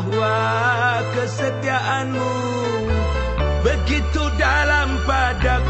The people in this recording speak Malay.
bahwa kesetiaanmu begitu dalam padaku.